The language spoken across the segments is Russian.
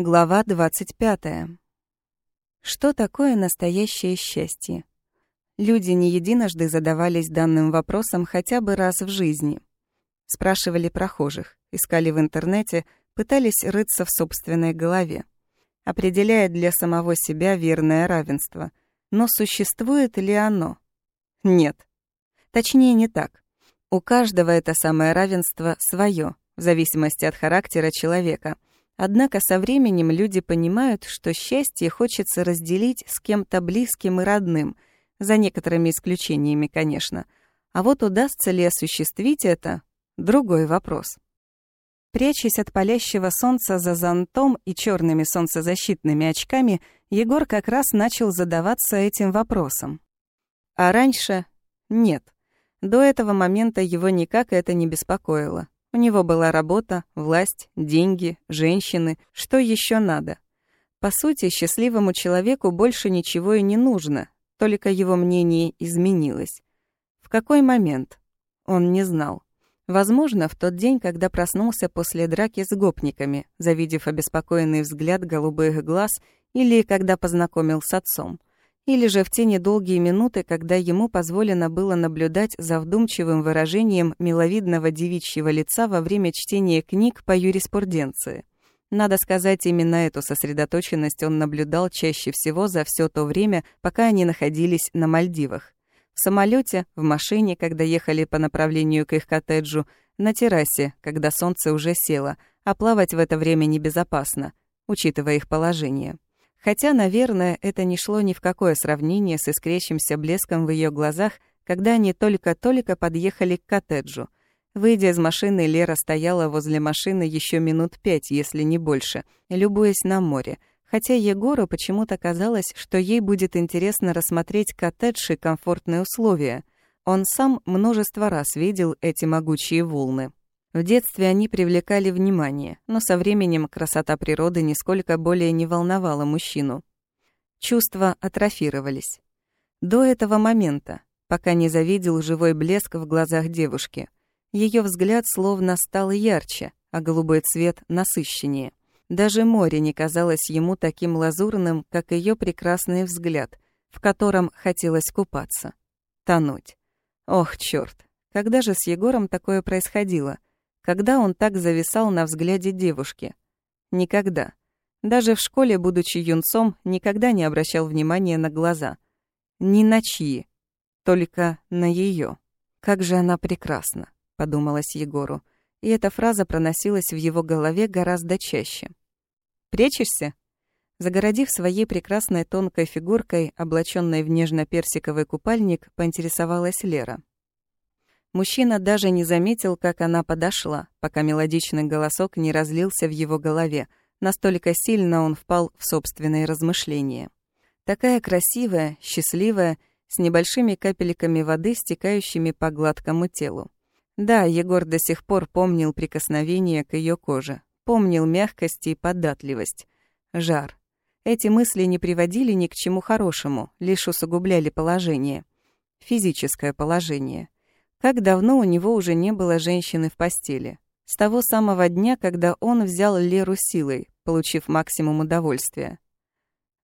Глава 25. Что такое настоящее счастье? Люди не единожды задавались данным вопросом хотя бы раз в жизни. Спрашивали прохожих, искали в интернете, пытались рыться в собственной голове, определяя для самого себя верное равенство. Но существует ли оно? Нет. Точнее, не так. У каждого это самое равенство свое, в зависимости от характера человека — Однако со временем люди понимают, что счастье хочется разделить с кем-то близким и родным, за некоторыми исключениями, конечно. А вот удастся ли осуществить это — другой вопрос. Прячась от палящего солнца за зонтом и черными солнцезащитными очками, Егор как раз начал задаваться этим вопросом. А раньше — нет. До этого момента его никак это не беспокоило. У него была работа, власть, деньги, женщины. Что еще надо? По сути, счастливому человеку больше ничего и не нужно, только его мнение изменилось. В какой момент? Он не знал. Возможно, в тот день, когда проснулся после драки с гопниками, завидев обеспокоенный взгляд голубых глаз, или когда познакомил с отцом или же в те недолгие минуты, когда ему позволено было наблюдать за вдумчивым выражением миловидного девичьего лица во время чтения книг по юриспруденции. Надо сказать, именно эту сосредоточенность он наблюдал чаще всего за все то время, пока они находились на Мальдивах. В самолете, в машине, когда ехали по направлению к их коттеджу, на террасе, когда солнце уже село, а плавать в это время небезопасно, учитывая их положение. Хотя, наверное, это не шло ни в какое сравнение с искрящимся блеском в ее глазах, когда они только-только подъехали к коттеджу. Выйдя из машины, Лера стояла возле машины еще минут пять, если не больше, любуясь на море, хотя Егору почему-то казалось, что ей будет интересно рассмотреть коттедж и комфортные условия. Он сам множество раз видел эти могучие волны. В детстве они привлекали внимание, но со временем красота природы нисколько более не волновала мужчину. Чувства атрофировались. До этого момента, пока не завидел живой блеск в глазах девушки. Ее взгляд словно стал ярче, а голубой цвет — насыщеннее. Даже море не казалось ему таким лазурным, как ее прекрасный взгляд, в котором хотелось купаться. Тонуть. Ох, черт! Когда же с Егором такое происходило — когда он так зависал на взгляде девушки. Никогда. Даже в школе, будучи юнцом, никогда не обращал внимания на глаза. Ни на чьи. Только на ее. «Как же она прекрасна», — подумалось Егору. И эта фраза проносилась в его голове гораздо чаще. «Прячешься?» Загородив своей прекрасной тонкой фигуркой, облаченной в нежно-персиковый купальник, поинтересовалась Лера. Мужчина даже не заметил, как она подошла, пока мелодичный голосок не разлился в его голове. Настолько сильно он впал в собственные размышления. Такая красивая, счастливая, с небольшими капельками воды, стекающими по гладкому телу. Да, Егор до сих пор помнил прикосновение к ее коже, помнил мягкость и податливость, жар. Эти мысли не приводили ни к чему хорошему, лишь усугубляли положение. Физическое положение. Как давно у него уже не было женщины в постели? С того самого дня, когда он взял Леру силой, получив максимум удовольствия.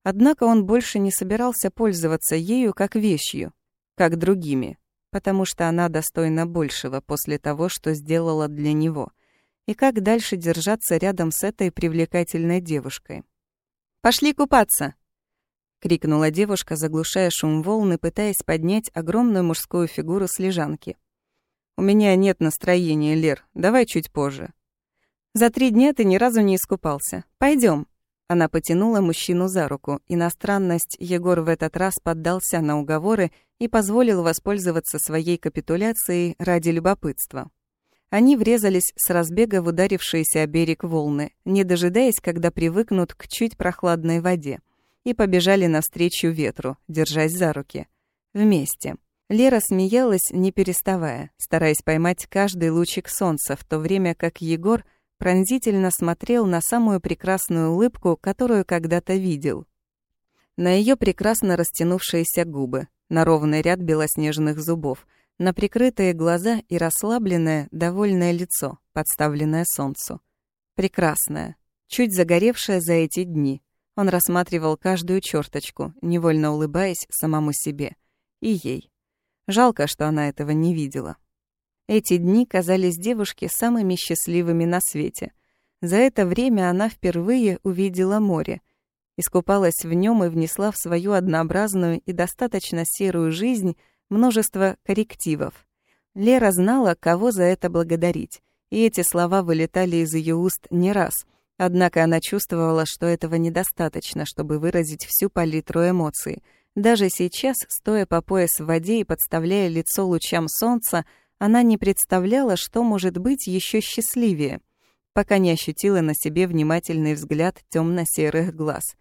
Однако он больше не собирался пользоваться ею как вещью, как другими, потому что она достойна большего после того, что сделала для него. И как дальше держаться рядом с этой привлекательной девушкой? «Пошли купаться!» — крикнула девушка, заглушая шум волны, пытаясь поднять огромную мужскую фигуру с лежанки. «У меня нет настроения, Лер. Давай чуть позже». «За три дня ты ни разу не искупался. Пойдем. Она потянула мужчину за руку, и на Егор в этот раз поддался на уговоры и позволил воспользоваться своей капитуляцией ради любопытства. Они врезались с разбега в ударившиеся о берег волны, не дожидаясь, когда привыкнут к чуть прохладной воде, и побежали навстречу ветру, держась за руки. Вместе. Лера смеялась, не переставая, стараясь поймать каждый лучик солнца, в то время как Егор пронзительно смотрел на самую прекрасную улыбку, которую когда-то видел. На ее прекрасно растянувшиеся губы, на ровный ряд белоснежных зубов, на прикрытые глаза и расслабленное, довольное лицо, подставленное солнцу. Прекрасное, чуть загоревшая за эти дни. Он рассматривал каждую черточку, невольно улыбаясь самому себе. И ей. Жалко, что она этого не видела. Эти дни казались девушке самыми счастливыми на свете. За это время она впервые увидела море, искупалась в нем и внесла в свою однообразную и достаточно серую жизнь множество коррективов. Лера знала, кого за это благодарить, и эти слова вылетали из ее уст не раз. Однако она чувствовала, что этого недостаточно, чтобы выразить всю палитру эмоций. Даже сейчас, стоя по пояс в воде и подставляя лицо лучам солнца, она не представляла, что может быть еще счастливее, пока не ощутила на себе внимательный взгляд темно-серых глаз.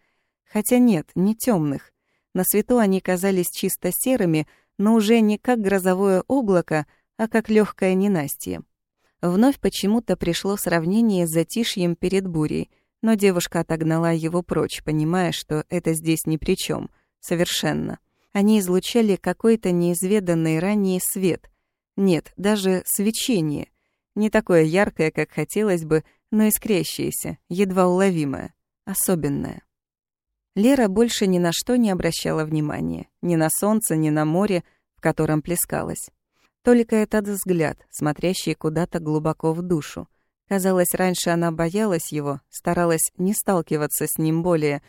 Хотя нет, не темных. На свету они казались чисто серыми, но уже не как грозовое облако, а как легкое ненастье. Вновь почему-то пришло сравнение с затишьем перед бурей, но девушка отогнала его прочь, понимая, что это здесь ни при чем, совершенно. Они излучали какой-то неизведанный ранее свет, нет, даже свечение. Не такое яркое, как хотелось бы, но искрящееся, едва уловимое, особенное. Лера больше ни на что не обращала внимания. Ни на солнце, ни на море, в котором плескалась. Только этот взгляд, смотрящий куда-то глубоко в душу. Казалось, раньше она боялась его, старалась не сталкиваться с ним более,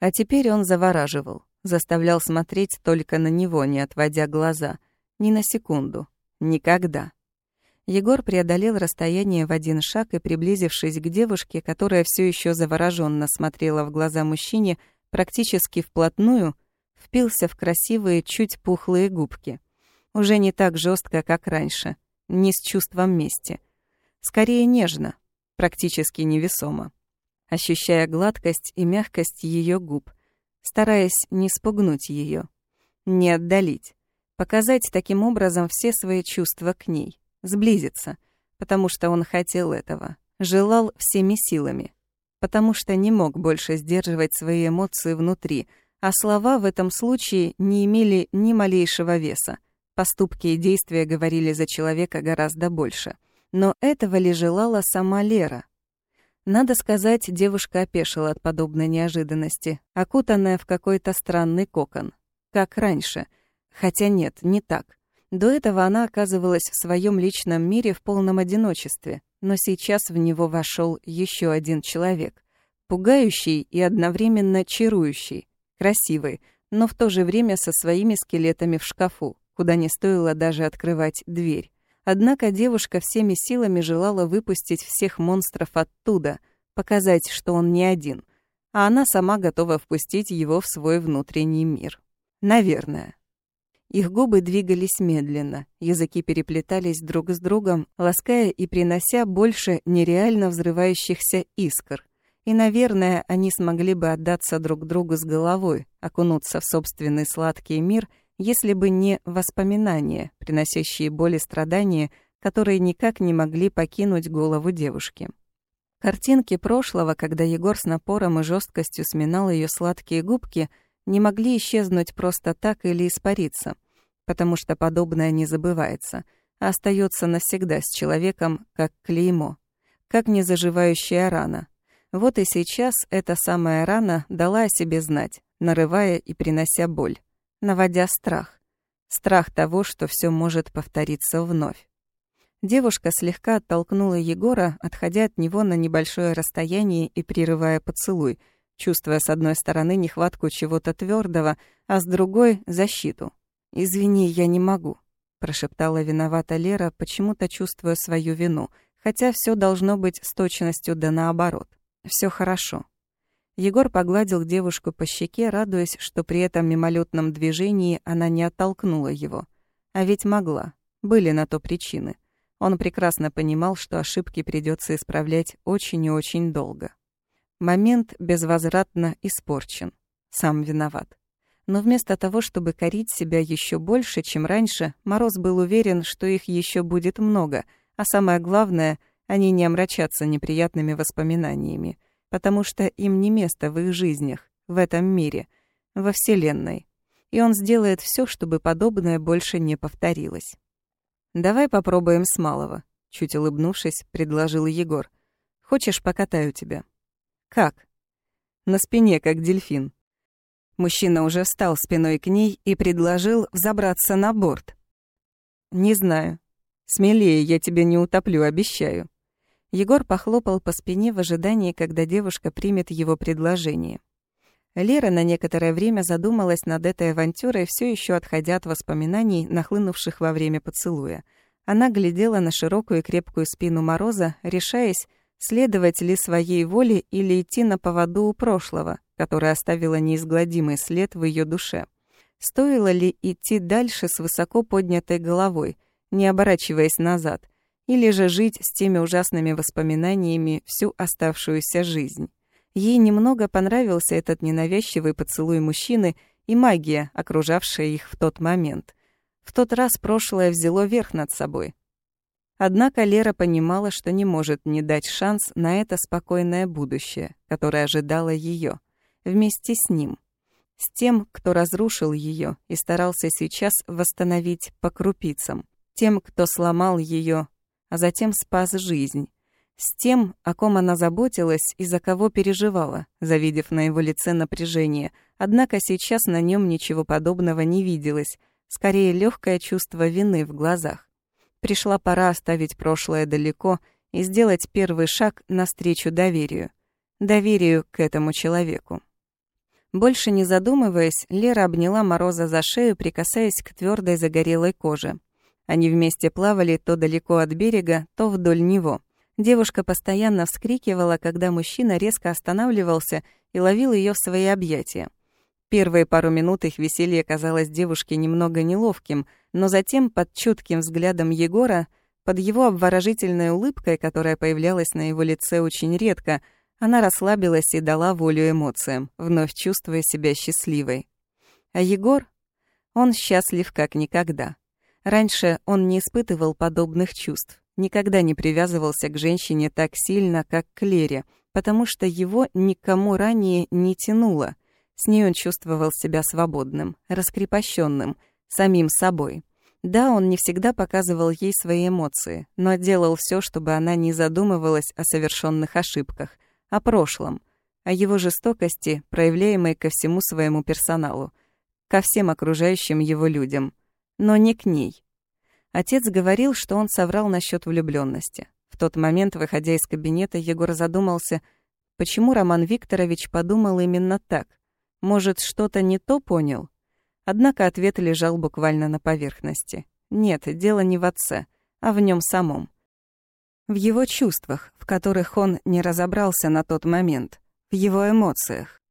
а теперь он завораживал, заставлял смотреть только на него, не отводя глаза, ни на секунду, Никогда. Егор преодолел расстояние в один шаг и, приблизившись к девушке, которая все еще завороженно смотрела в глаза мужчине, практически вплотную, впился в красивые, чуть пухлые губки. Уже не так жестко, как раньше, не с чувством мести. Скорее нежно, практически невесомо. Ощущая гладкость и мягкость ее губ, стараясь не спугнуть ее, не отдалить. Показать таким образом все свои чувства к ней. Сблизиться. Потому что он хотел этого. Желал всеми силами. Потому что не мог больше сдерживать свои эмоции внутри, а слова в этом случае не имели ни малейшего веса. Поступки и действия говорили за человека гораздо больше. Но этого ли желала сама Лера? Надо сказать, девушка опешила от подобной неожиданности, окутанная в какой-то странный кокон. Как раньше — Хотя нет, не так. До этого она оказывалась в своем личном мире в полном одиночестве, но сейчас в него вошел еще один человек. Пугающий и одновременно чарующий, красивый, но в то же время со своими скелетами в шкафу, куда не стоило даже открывать дверь. Однако девушка всеми силами желала выпустить всех монстров оттуда, показать, что он не один, а она сама готова впустить его в свой внутренний мир. Наверное. Их губы двигались медленно, языки переплетались друг с другом, лаская и принося больше нереально взрывающихся искр. И, наверное, они смогли бы отдаться друг другу с головой, окунуться в собственный сладкий мир, если бы не воспоминания, приносящие боль и страдания, которые никак не могли покинуть голову девушки. Картинки прошлого, когда Егор с напором и жесткостью сминал ее сладкие губки, не могли исчезнуть просто так или испариться потому что подобное не забывается, а остается навсегда с человеком как клеймо, как незаживающая рана. Вот и сейчас эта самая рана дала о себе знать, нарывая и принося боль, наводя страх. Страх того, что все может повториться вновь. Девушка слегка оттолкнула Егора, отходя от него на небольшое расстояние и прерывая поцелуй, чувствуя с одной стороны нехватку чего-то твердого, а с другой — защиту. «Извини, я не могу», — прошептала виновата Лера, почему-то чувствуя свою вину, хотя все должно быть с точностью да наоборот. Все хорошо». Егор погладил девушку по щеке, радуясь, что при этом мимолетном движении она не оттолкнула его. А ведь могла. Были на то причины. Он прекрасно понимал, что ошибки придется исправлять очень и очень долго. Момент безвозвратно испорчен. Сам виноват. Но вместо того, чтобы корить себя еще больше, чем раньше, Мороз был уверен, что их еще будет много, а самое главное, они не омрачатся неприятными воспоминаниями, потому что им не место в их жизнях, в этом мире, во Вселенной. И он сделает все, чтобы подобное больше не повторилось. «Давай попробуем с малого», — чуть улыбнувшись, предложил Егор. «Хочешь, покатаю тебя?» Как? На спине, как дельфин. Мужчина уже встал спиной к ней и предложил взобраться на борт. «Не знаю. Смелее, я тебя не утоплю, обещаю». Егор похлопал по спине в ожидании, когда девушка примет его предложение. Лера на некоторое время задумалась над этой авантюрой, все еще отходя от воспоминаний, нахлынувших во время поцелуя. Она глядела на широкую и крепкую спину Мороза, решаясь, следовать ли своей воле или идти на поводу у прошлого, которое оставило неизгладимый след в ее душе. Стоило ли идти дальше с высоко поднятой головой, не оборачиваясь назад, или же жить с теми ужасными воспоминаниями всю оставшуюся жизнь. Ей немного понравился этот ненавязчивый поцелуй мужчины и магия, окружавшая их в тот момент. В тот раз прошлое взяло верх над собой. Однако Лера понимала, что не может не дать шанс на это спокойное будущее, которое ожидало ее, вместе с ним, с тем, кто разрушил ее и старался сейчас восстановить по крупицам, тем, кто сломал ее а затем спас жизнь. С тем, о ком она заботилась и за кого переживала, завидев на его лице напряжение. Однако сейчас на нем ничего подобного не виделось, скорее легкое чувство вины в глазах. Пришла пора оставить прошлое далеко и сделать первый шаг навстречу доверию. Доверию к этому человеку. Больше не задумываясь, Лера обняла Мороза за шею, прикасаясь к твердой загорелой коже. Они вместе плавали то далеко от берега, то вдоль него. Девушка постоянно вскрикивала, когда мужчина резко останавливался и ловил ее в свои объятия. Первые пару минут их веселье казалось девушке немного неловким, но затем под чутким взглядом Егора, под его обворожительной улыбкой, которая появлялась на его лице очень редко, она расслабилась и дала волю эмоциям, вновь чувствуя себя счастливой. А Егор? Он счастлив как никогда. Раньше он не испытывал подобных чувств, никогда не привязывался к женщине так сильно, как к Лере, потому что его никому ранее не тянуло. С ней он чувствовал себя свободным, раскрепощенным, самим собой. Да, он не всегда показывал ей свои эмоции, но делал все, чтобы она не задумывалась о совершенных ошибках, о прошлом, о его жестокости, проявляемой ко всему своему персоналу, ко всем окружающим его людям — но не к ней. Отец говорил, что он соврал насчет влюбленности. В тот момент, выходя из кабинета, Егор задумался, почему Роман Викторович подумал именно так. Может, что-то не то понял? Однако ответ лежал буквально на поверхности. Нет, дело не в отце, а в нем самом. В его чувствах, в которых он не разобрался на тот момент, в его эмоциях.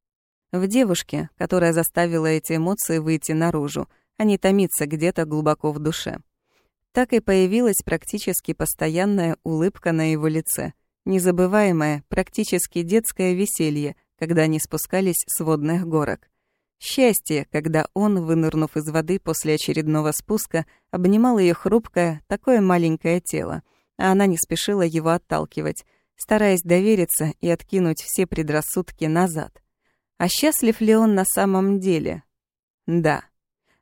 В девушке, которая заставила эти эмоции выйти наружу, а не томиться где-то глубоко в душе. Так и появилась практически постоянная улыбка на его лице, незабываемое, практически детское веселье, когда они спускались с водных горок. Счастье, когда он, вынырнув из воды после очередного спуска, обнимал ее хрупкое, такое маленькое тело, а она не спешила его отталкивать, стараясь довериться и откинуть все предрассудки назад. А счастлив ли он на самом деле? Да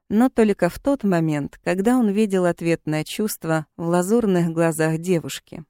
но только в тот момент, когда он видел ответное чувство в лазурных глазах девушки.